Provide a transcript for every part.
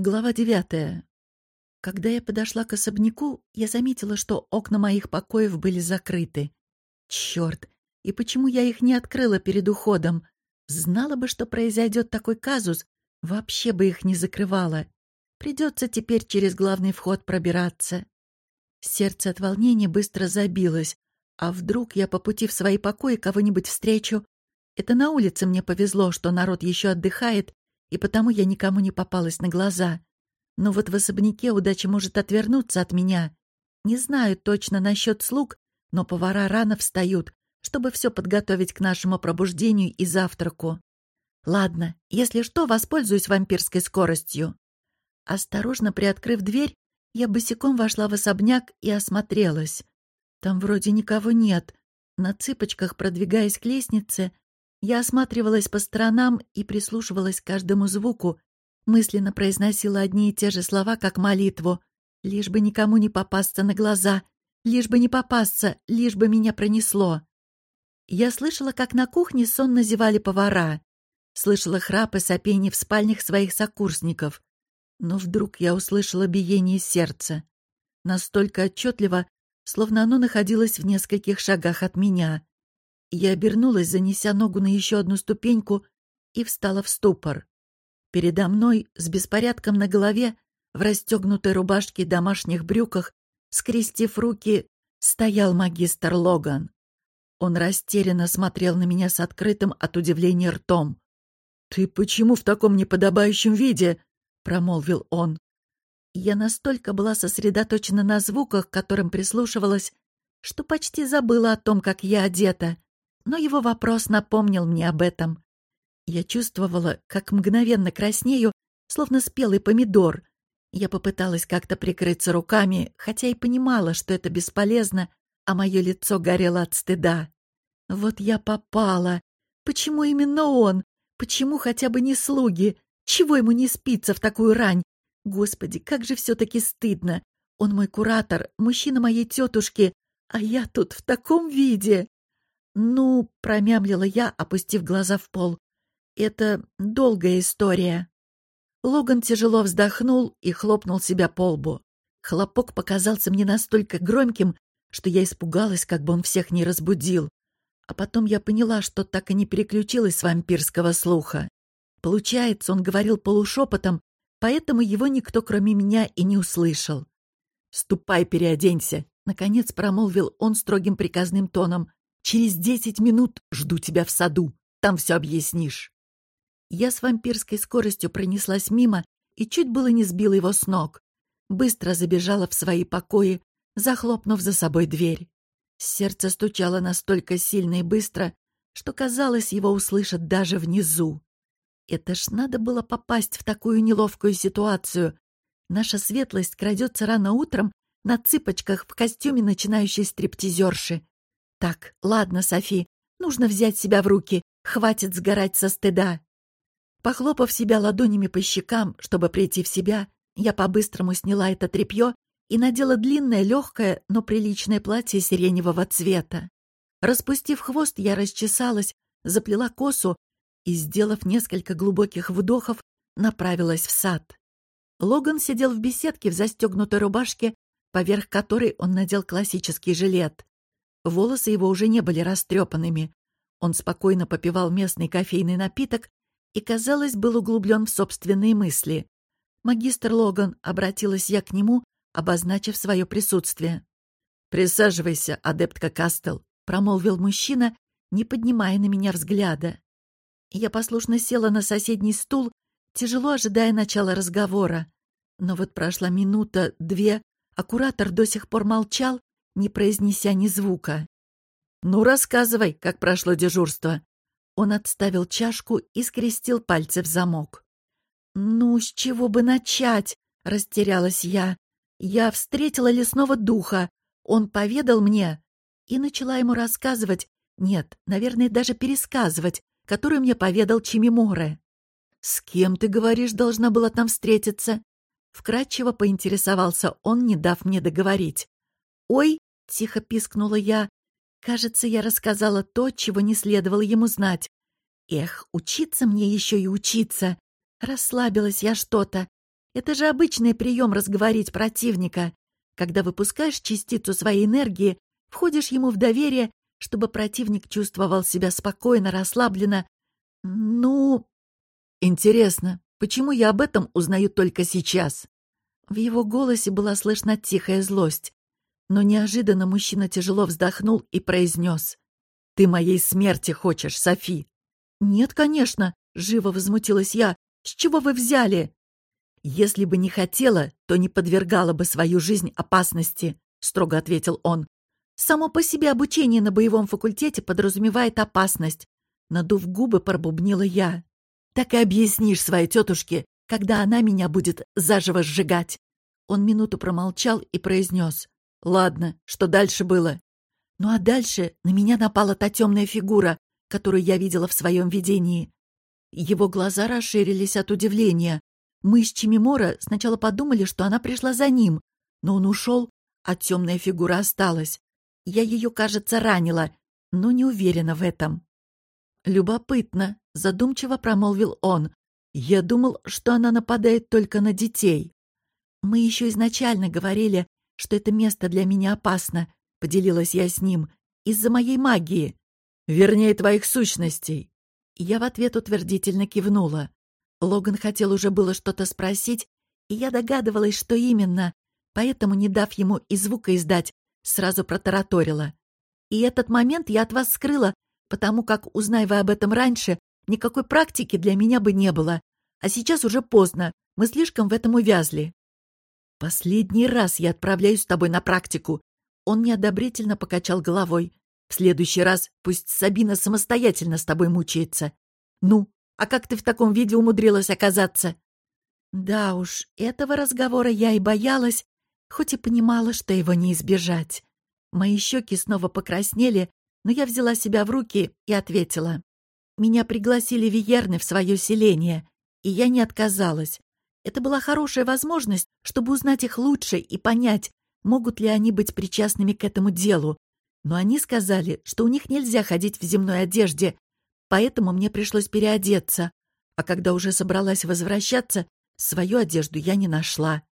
Глава девятая. Когда я подошла к особняку, я заметила, что окна моих покоев были закрыты. Черт! И почему я их не открыла перед уходом? Знала бы, что произойдет такой казус, вообще бы их не закрывала. Придется теперь через главный вход пробираться. Сердце от волнения быстро забилось. А вдруг я по пути в свои покои кого-нибудь встречу? Это на улице мне повезло, что народ еще отдыхает, и потому я никому не попалась на глаза. Но вот в особняке удача может отвернуться от меня. Не знаю точно насчет слуг, но повара рано встают, чтобы все подготовить к нашему пробуждению и завтраку. Ладно, если что, воспользуюсь вампирской скоростью. Осторожно приоткрыв дверь, я босиком вошла в особняк и осмотрелась. Там вроде никого нет. На цыпочках, продвигаясь к лестнице, я осматривалась по сторонам и прислушивалась к каждому звуку, мысленно произносила одни и те же слова, как молитву. Лишь бы никому не попасться на глаза, лишь бы не попасться, лишь бы меня пронесло. Я слышала, как на кухне сонно зевали повара. Слышала храп и сопение в спальнях своих сокурсников. Но вдруг я услышала биение сердца. Настолько отчетливо, словно оно находилось в нескольких шагах от меня. Я обернулась, занеся ногу на еще одну ступеньку, и встала в ступор. Передо мной, с беспорядком на голове, в расстегнутой рубашке и домашних брюках, скрестив руки, стоял магистр Логан. Он растерянно смотрел на меня с открытым от удивления ртом. «Ты почему в таком неподобающем виде?» — промолвил он. Я настолько была сосредоточена на звуках, к которым прислушивалась, что почти забыла о том, как я одета но его вопрос напомнил мне об этом. Я чувствовала, как мгновенно краснею, словно спелый помидор. Я попыталась как-то прикрыться руками, хотя и понимала, что это бесполезно, а мое лицо горело от стыда. Вот я попала. Почему именно он? Почему хотя бы не слуги? Чего ему не спится в такую рань? Господи, как же все-таки стыдно. Он мой куратор, мужчина моей тетушки, а я тут в таком виде. «Ну», — промямлила я, опустив глаза в пол, — «это долгая история». Логан тяжело вздохнул и хлопнул себя по лбу. Хлопок показался мне настолько громким, что я испугалась, как бы он всех не разбудил. А потом я поняла, что так и не переключилась с вампирского слуха. Получается, он говорил полушепотом, поэтому его никто, кроме меня, и не услышал. «Ступай, переоденься», — наконец промолвил он строгим приказным тоном. Через десять минут жду тебя в саду. Там все объяснишь». Я с вампирской скоростью пронеслась мимо и чуть было не сбила его с ног. Быстро забежала в свои покои, захлопнув за собой дверь. Сердце стучало настолько сильно и быстро, что, казалось, его услышат даже внизу. Это ж надо было попасть в такую неловкую ситуацию. Наша светлость крадется рано утром на цыпочках в костюме начинающей стриптизерши. Так, ладно, Софи, нужно взять себя в руки, хватит сгорать со стыда. Похлопав себя ладонями по щекам, чтобы прийти в себя, я по-быстрому сняла это тряпье и надела длинное, легкое, но приличное платье сиреневого цвета. Распустив хвост, я расчесалась, заплела косу и, сделав несколько глубоких вдохов, направилась в сад. Логан сидел в беседке в застегнутой рубашке, поверх которой он надел классический жилет. Волосы его уже не были растрепанными. Он спокойно попивал местный кофейный напиток и, казалось, был углублен в собственные мысли. «Магистр Логан», — обратилась я к нему, обозначив свое присутствие. «Присаживайся, адептка Кастел», — промолвил мужчина, не поднимая на меня взгляда. Я послушно села на соседний стул, тяжело ожидая начала разговора. Но вот прошла минута, две, а куратор до сих пор молчал, не произнеся ни звука. «Ну, рассказывай, как прошло дежурство». Он отставил чашку и скрестил пальцы в замок. «Ну, с чего бы начать?» — растерялась я. «Я встретила лесного духа. Он поведал мне...» И начала ему рассказывать, нет, наверное, даже пересказывать, которую мне поведал Чимиморе. «С кем, ты говоришь, должна была там встретиться?» Вкратчиво поинтересовался он, не дав мне договорить. «Ой!» — тихо пискнула я. «Кажется, я рассказала то, чего не следовало ему знать. Эх, учиться мне еще и учиться. Расслабилась я что-то. Это же обычный прием разговорить противника. Когда выпускаешь частицу своей энергии, входишь ему в доверие, чтобы противник чувствовал себя спокойно, расслабленно. Ну, интересно, почему я об этом узнаю только сейчас? В его голосе была слышна тихая злость. Но неожиданно мужчина тяжело вздохнул и произнес. «Ты моей смерти хочешь, Софи?» «Нет, конечно», — живо возмутилась я. «С чего вы взяли?» «Если бы не хотела, то не подвергала бы свою жизнь опасности», — строго ответил он. «Само по себе обучение на боевом факультете подразумевает опасность», — надув губы, пробубнила я. «Так и объяснишь своей тетушке, когда она меня будет заживо сжигать». Он минуту промолчал и произнес. Ладно, что дальше было? Ну а дальше на меня напала та темная фигура, которую я видела в своем видении. Его глаза расширились от удивления. Мы с Чимимора сначала подумали, что она пришла за ним, но он ушел, а темная фигура осталась. Я ее, кажется, ранила, но не уверена в этом. «Любопытно», — задумчиво промолвил он. «Я думал, что она нападает только на детей». Мы еще изначально говорили что это место для меня опасно, — поделилась я с ним, — из-за моей магии. Вернее, твоих сущностей. Я в ответ утвердительно кивнула. Логан хотел уже было что-то спросить, и я догадывалась, что именно, поэтому, не дав ему и звука издать, сразу протараторила. И этот момент я от вас скрыла, потому как, узнай вы об этом раньше, никакой практики для меня бы не было. А сейчас уже поздно, мы слишком в этом увязли. «Последний раз я отправляюсь с тобой на практику». Он неодобрительно покачал головой. «В следующий раз пусть Сабина самостоятельно с тобой мучается. Ну, а как ты в таком виде умудрилась оказаться?» Да уж, этого разговора я и боялась, хоть и понимала, что его не избежать. Мои щеки снова покраснели, но я взяла себя в руки и ответила. Меня пригласили Виерны в свое селение, и я не отказалась. Это была хорошая возможность, чтобы узнать их лучше и понять, могут ли они быть причастными к этому делу. Но они сказали, что у них нельзя ходить в земной одежде, поэтому мне пришлось переодеться. А когда уже собралась возвращаться, свою одежду я не нашла.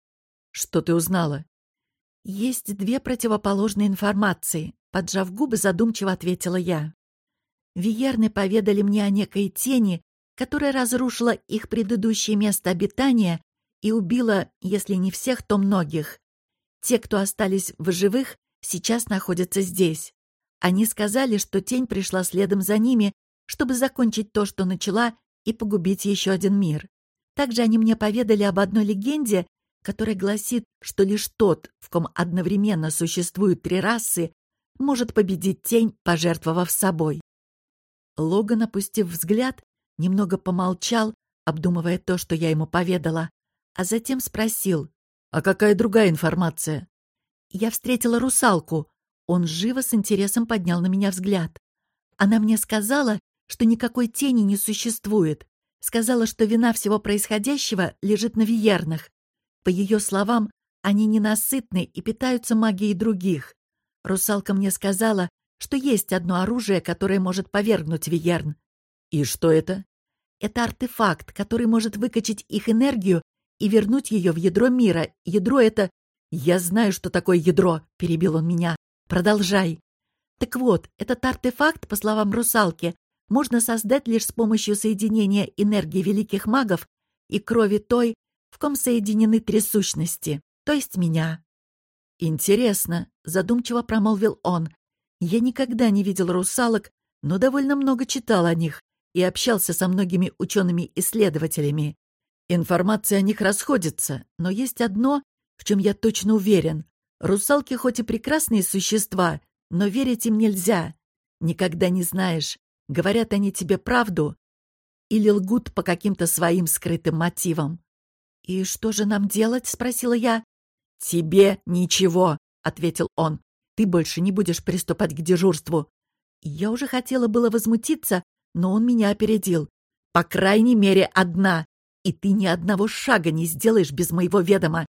Что ты узнала? Есть две противоположные информации, поджав губы, задумчиво ответила я. Виерны поведали мне о некой тени, которая разрушила их предыдущее место обитания и убила, если не всех, то многих. Те, кто остались в живых, сейчас находятся здесь. Они сказали, что тень пришла следом за ними, чтобы закончить то, что начала, и погубить еще один мир. Также они мне поведали об одной легенде, которая гласит, что лишь тот, в ком одновременно существуют три расы, может победить тень, пожертвовав собой. Логан, опустив взгляд, немного помолчал, обдумывая то, что я ему поведала, а затем спросил, «А какая другая информация?» Я встретила русалку. Он живо с интересом поднял на меня взгляд. Она мне сказала, что никакой тени не существует. Сказала, что вина всего происходящего лежит на виернах. По ее словам, они ненасытны и питаются магией других. Русалка мне сказала, что есть одно оружие, которое может повергнуть Виерн. И что это? Это артефакт, который может выкачать их энергию и вернуть ее в ядро мира. Ядро — это... «Я знаю, что такое ядро», — перебил он меня. «Продолжай». Так вот, этот артефакт, по словам русалки, можно создать лишь с помощью соединения энергии великих магов и крови той, в ком соединены три сущности, то есть меня. «Интересно», — задумчиво промолвил он. «Я никогда не видел русалок, но довольно много читал о них и общался со многими учеными-исследователями. Информация о них расходится, но есть одно, в чем я точно уверен. Русалки хоть и прекрасные существа, но верить им нельзя. Никогда не знаешь, говорят они тебе правду или лгут по каким-то своим скрытым мотивам. «И что же нам делать?» — спросила я. «Тебе ничего», — ответил он. «Ты больше не будешь приступать к дежурству». Я уже хотела было возмутиться, но он меня опередил. «По крайней мере, одна и ты ни одного шага не сделаешь без моего ведома.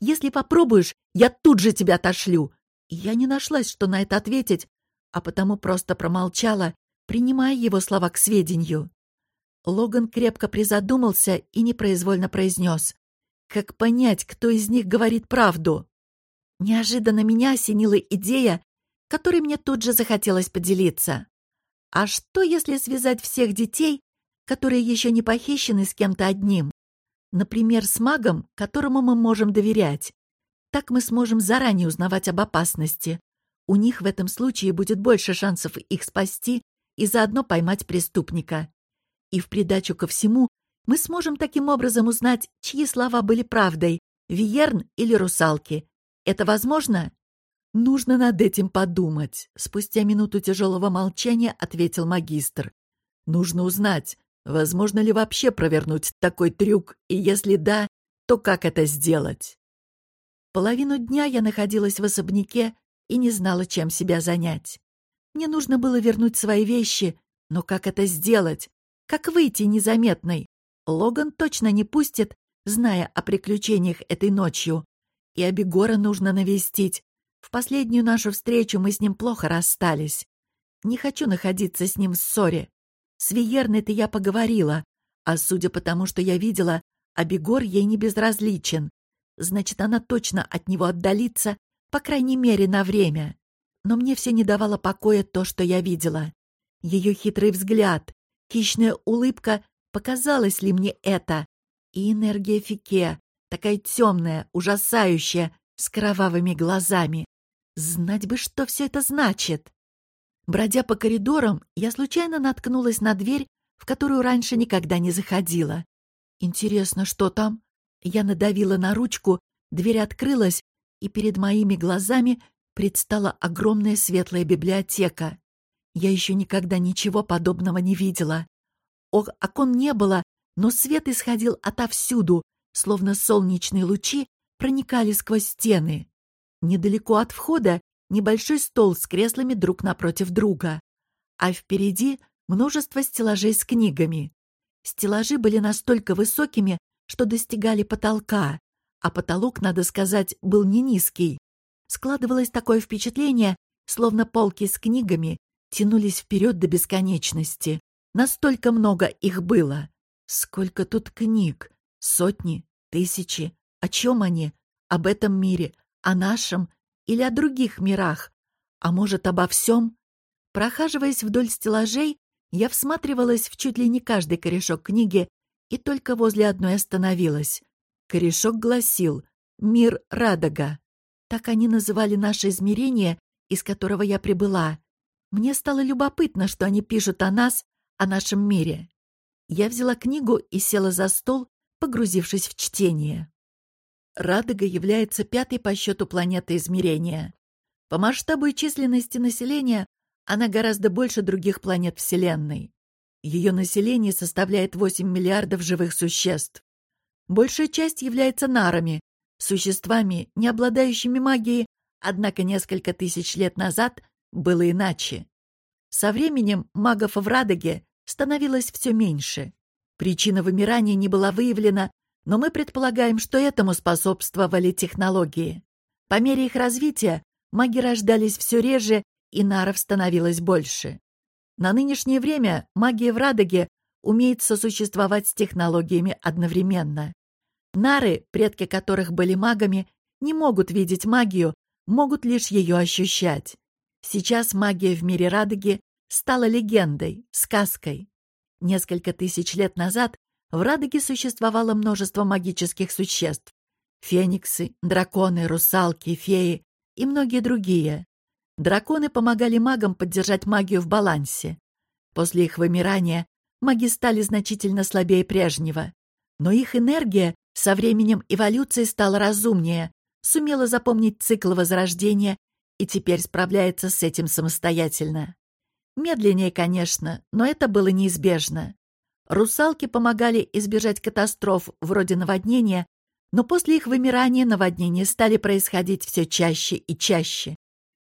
Если попробуешь, я тут же тебя отошлю». Я не нашлась, что на это ответить, а потому просто промолчала, принимая его слова к сведению. Логан крепко призадумался и непроизвольно произнес. Как понять, кто из них говорит правду? Неожиданно меня осенила идея, которой мне тут же захотелось поделиться. А что, если связать всех детей, которые еще не похищены с кем-то одним? Например, с магом, которому мы можем доверять. Так мы сможем заранее узнавать об опасности. У них в этом случае будет больше шансов их спасти и заодно поймать преступника. И в придачу ко всему мы сможем таким образом узнать, чьи слова были правдой, Виерн или русалки. Это возможно? Нужно над этим подумать, спустя минуту тяжелого молчания ответил магистр. Нужно узнать, возможно ли вообще провернуть такой трюк, и если да, то как это сделать? Половину дня я находилась в особняке и не знала, чем себя занять. Мне нужно было вернуть свои вещи, но как это сделать? Как выйти незаметной? Логан точно не пустит, зная о приключениях этой ночью. И Абегора нужно навестить. В последнюю нашу встречу мы с ним плохо расстались. Не хочу находиться с ним в ссоре. С Виерной-то я поговорила, а судя по тому, что я видела, Абегор ей не безразличен. Значит, она точно от него отдалится, по крайней мере, на время. Но мне все не давало покоя то, что я видела. Ее хитрый взгляд, хищная улыбка Показалось ли мне это? И энергия Фике, такая темная, ужасающая, с кровавыми глазами. Знать бы, что все это значит. Бродя по коридорам, я случайно наткнулась на дверь, в которую раньше никогда не заходила. Интересно, что там? Я надавила на ручку, дверь открылась, и перед моими глазами предстала огромная светлая библиотека. Я еще никогда ничего подобного не видела. Окон не было, но свет исходил отовсюду, словно солнечные лучи проникали сквозь стены. Недалеко от входа небольшой стол с креслами друг напротив друга, а впереди множество стеллажей с книгами. Стеллажи были настолько высокими, что достигали потолка, а потолок, надо сказать, был не низкий. Складывалось такое впечатление, словно полки с книгами тянулись вперед до бесконечности. Настолько много их было. Сколько тут книг? Сотни? Тысячи? О чем они? Об этом мире? О нашем? Или о других мирах? А может, обо всем? Прохаживаясь вдоль стеллажей, я всматривалась в чуть ли не каждый корешок книги и только возле одной остановилась. Корешок гласил «Мир Радога». Так они называли наше измерение, из которого я прибыла. Мне стало любопытно, что они пишут о нас о нашем мире. Я взяла книгу и села за стол, погрузившись в чтение. Радога является пятой по счету планетой измерения. По масштабу и численности населения она гораздо больше других планет Вселенной. Ее население составляет 8 миллиардов живых существ. Большая часть является нарами, существами, не обладающими магией, однако несколько тысяч лет назад было иначе. Со временем магов в Радоге становилось все меньше. Причина вымирания не была выявлена, но мы предполагаем, что этому способствовали технологии. По мере их развития маги рождались все реже, и наров становилось больше. На нынешнее время магия в Радоге умеет сосуществовать с технологиями одновременно. Нары, предки которых были магами, не могут видеть магию, могут лишь ее ощущать. Сейчас магия в мире Радоги стала легендой, сказкой. Несколько тысяч лет назад в Радоге существовало множество магических существ. Фениксы, драконы, русалки, феи и многие другие. Драконы помогали магам поддержать магию в балансе. После их вымирания маги стали значительно слабее прежнего. Но их энергия со временем эволюции стала разумнее, сумела запомнить цикл возрождения и теперь справляется с этим самостоятельно. Медленнее, конечно, но это было неизбежно. Русалки помогали избежать катастроф вроде наводнения, но после их вымирания наводнения стали происходить все чаще и чаще.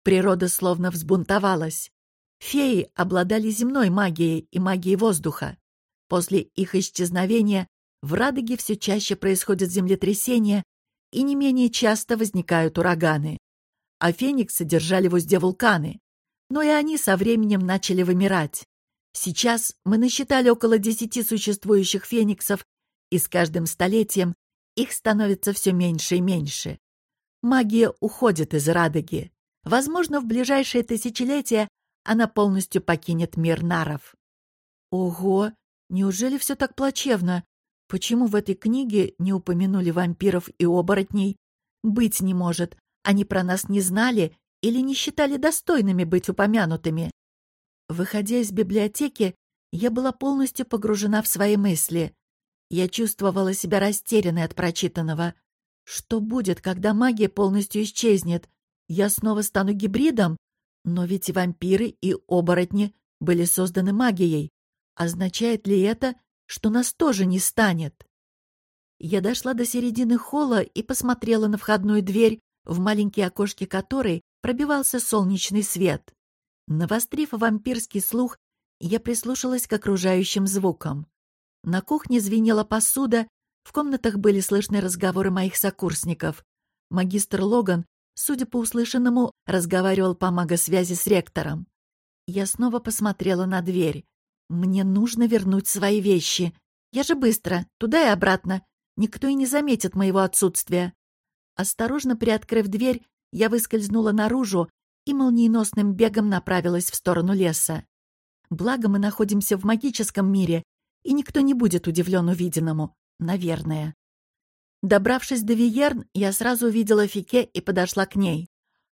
Природа словно взбунтовалась. Феи обладали земной магией и магией воздуха. После их исчезновения в Радоге все чаще происходят землетрясения и не менее часто возникают ураганы. А фениксы держали в узде вулканы но и они со временем начали вымирать. Сейчас мы насчитали около десяти существующих фениксов, и с каждым столетием их становится все меньше и меньше. Магия уходит из Радоги. Возможно, в ближайшее тысячелетие она полностью покинет мир наров. Ого, неужели все так плачевно? Почему в этой книге не упомянули вампиров и оборотней? Быть не может. Они про нас не знали или не считали достойными быть упомянутыми. Выходя из библиотеки, я была полностью погружена в свои мысли. Я чувствовала себя растерянной от прочитанного. Что будет, когда магия полностью исчезнет? Я снова стану гибридом? Но ведь вампиры, и оборотни были созданы магией. Означает ли это, что нас тоже не станет? Я дошла до середины холла и посмотрела на входную дверь, в маленькие окошки которой пробивался солнечный свет. Навострив вампирский слух, я прислушалась к окружающим звукам. На кухне звенела посуда, в комнатах были слышны разговоры моих сокурсников. Магистр Логан, судя по услышанному, разговаривал по магосвязи с ректором. Я снова посмотрела на дверь. Мне нужно вернуть свои вещи. Я же быстро, туда и обратно. Никто и не заметит моего отсутствия. Осторожно приоткрыв дверь, я выскользнула наружу и молниеносным бегом направилась в сторону леса. Благо мы находимся в магическом мире, и никто не будет удивлен увиденному. Наверное. Добравшись до Виерн, я сразу увидела Фике и подошла к ней.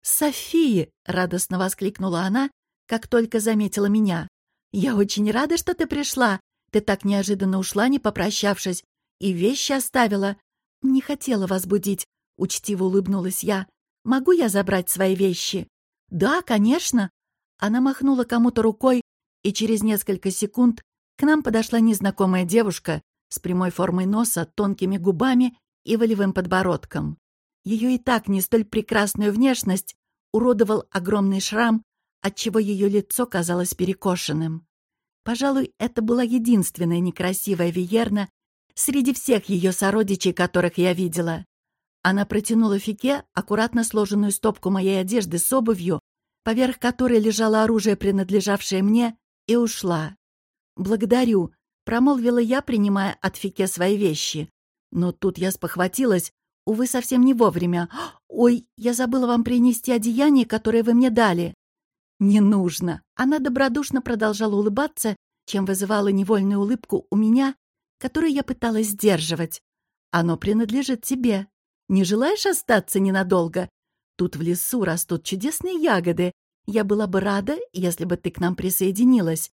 «София!» — радостно воскликнула она, как только заметила меня. «Я очень рада, что ты пришла. Ты так неожиданно ушла, не попрощавшись, и вещи оставила. Не хотела вас будить», — учтиво улыбнулась я. «Могу я забрать свои вещи?» «Да, конечно». Она махнула кому-то рукой, и через несколько секунд к нам подошла незнакомая девушка с прямой формой носа, тонкими губами и волевым подбородком. Ее и так не столь прекрасную внешность уродовал огромный шрам, отчего ее лицо казалось перекошенным. Пожалуй, это была единственная некрасивая Виерна среди всех ее сородичей, которых я видела. Она протянула Фике аккуратно сложенную стопку моей одежды с обувью, поверх которой лежало оружие, принадлежавшее мне, и ушла. «Благодарю», — промолвила я, принимая от Фике свои вещи. Но тут я спохватилась, увы, совсем не вовремя. «Ой, я забыла вам принести одеяние, которое вы мне дали». «Не нужно». Она добродушно продолжала улыбаться, чем вызывала невольную улыбку у меня, которую я пыталась сдерживать. «Оно принадлежит тебе. Не желаешь остаться ненадолго? Тут в лесу растут чудесные ягоды. Я была бы рада, если бы ты к нам присоединилась.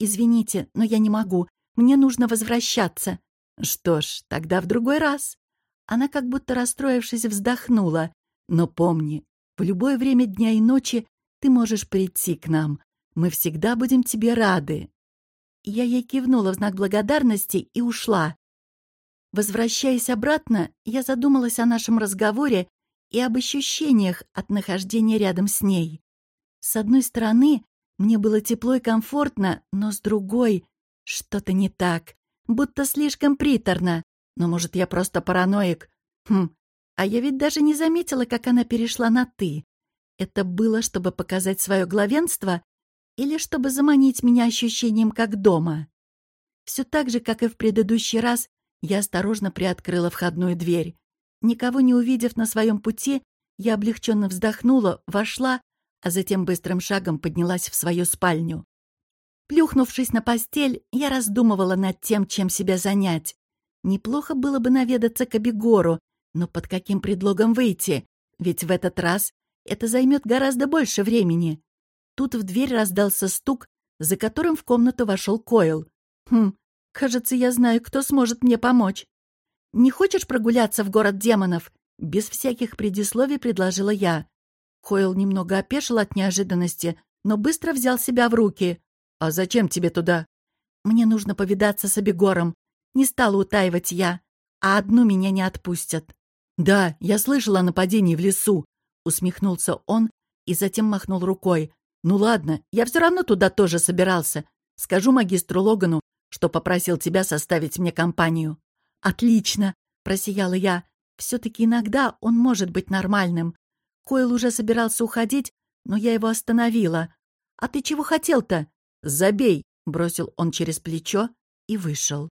Извините, но я не могу. Мне нужно возвращаться. Что ж, тогда в другой раз. Она как будто расстроившись вздохнула. Но помни, в любое время дня и ночи ты можешь прийти к нам. Мы всегда будем тебе рады. Я ей кивнула в знак благодарности и ушла. Возвращаясь обратно, я задумалась о нашем разговоре и об ощущениях от нахождения рядом с ней. С одной стороны, мне было тепло и комфортно, но с другой — что-то не так. Будто слишком приторно. Но, может, я просто параноик. Хм, а я ведь даже не заметила, как она перешла на «ты». Это было, чтобы показать свое главенство или чтобы заманить меня ощущением как дома? Все так же, как и в предыдущий раз, я осторожно приоткрыла входную дверь. Никого не увидев на своем пути, я облегченно вздохнула, вошла а затем быстрым шагом поднялась в свою спальню. Плюхнувшись на постель, я раздумывала над тем, чем себя занять. Неплохо было бы наведаться к Абегору, но под каким предлогом выйти? Ведь в этот раз это займет гораздо больше времени. Тут в дверь раздался стук, за которым в комнату вошел Койл. «Хм, кажется, я знаю, кто сможет мне помочь. Не хочешь прогуляться в город демонов?» Без всяких предисловий предложила я. Хойл немного опешил от неожиданности, но быстро взял себя в руки. «А зачем тебе туда?» «Мне нужно повидаться с Абегором. Не стала утаивать я. А одну меня не отпустят». «Да, я слышал о нападении в лесу», — усмехнулся он и затем махнул рукой. «Ну ладно, я все равно туда тоже собирался. Скажу магистру Логану, что попросил тебя составить мне компанию». «Отлично!» — просияла я. «Все-таки иногда он может быть нормальным. Койл уже собирался уходить, но я его остановила. «А ты чего хотел-то?» «Забей!» — бросил он через плечо и вышел.